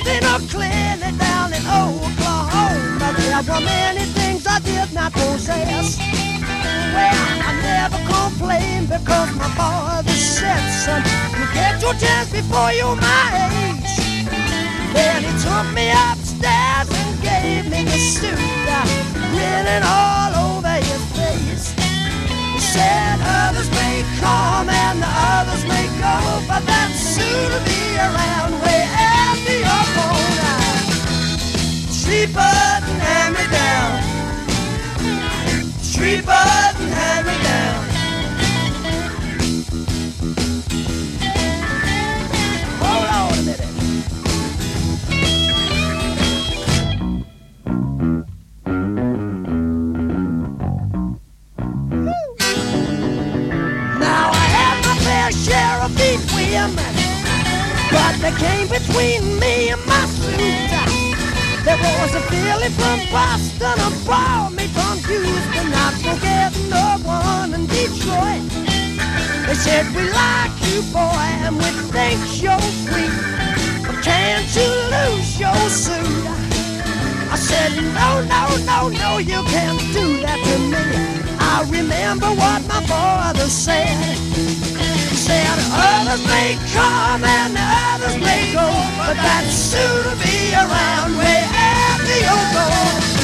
in a clinic down in Oklahoma. There were many things I did not possess. Well, I never complained because my father said, son, you get your chance before you're my age. Then he took me upstairs and gave me the suit, grinning all over his face. He said others may come and the others may go, but that suit Street button, hand me down. Street button, hand me down. Hold on a minute. Now I had my fair share of women, but they came between me and my. Feeling from Boston, a brought me from Houston, not forgetting the one in Detroit. They said we like you, boy, and we think you're sweet, but can't you lose your suit? I said, no, no, no, no, you can't do that to me. I remember what my father said. Said, others may come and others may go, but that suit will be around way after you're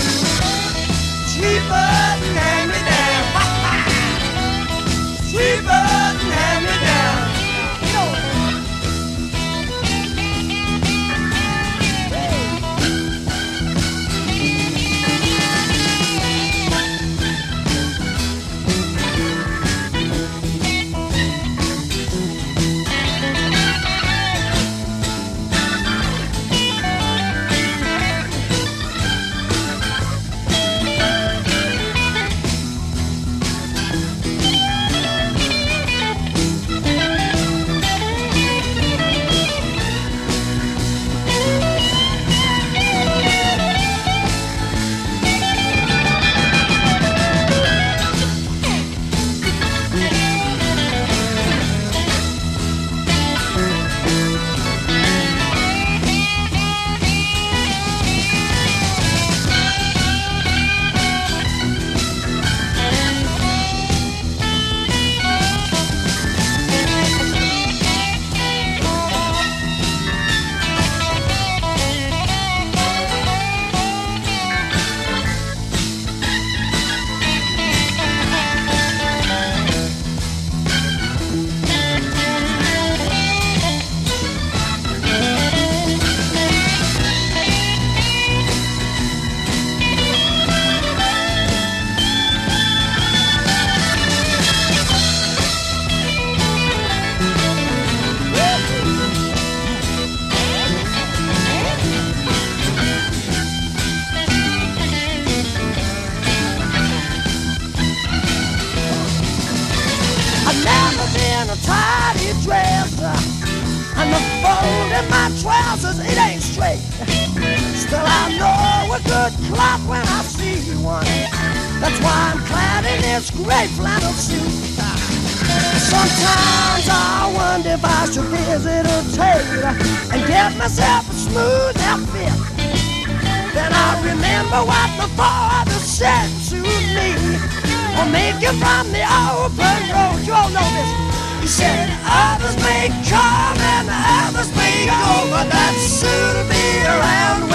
I've never been a tidy dresser. And the fold in my trousers, it ain't straight. Still, I know a good cloth when I see one. That's why I'm clad in this gray flannel suit. Sometimes I wonder if I should visit a tailor and get myself a smooth outfit. Then I remember what the father said to me will make you from the open road. You all know this. He said, others may come and others may go, but that soon be around.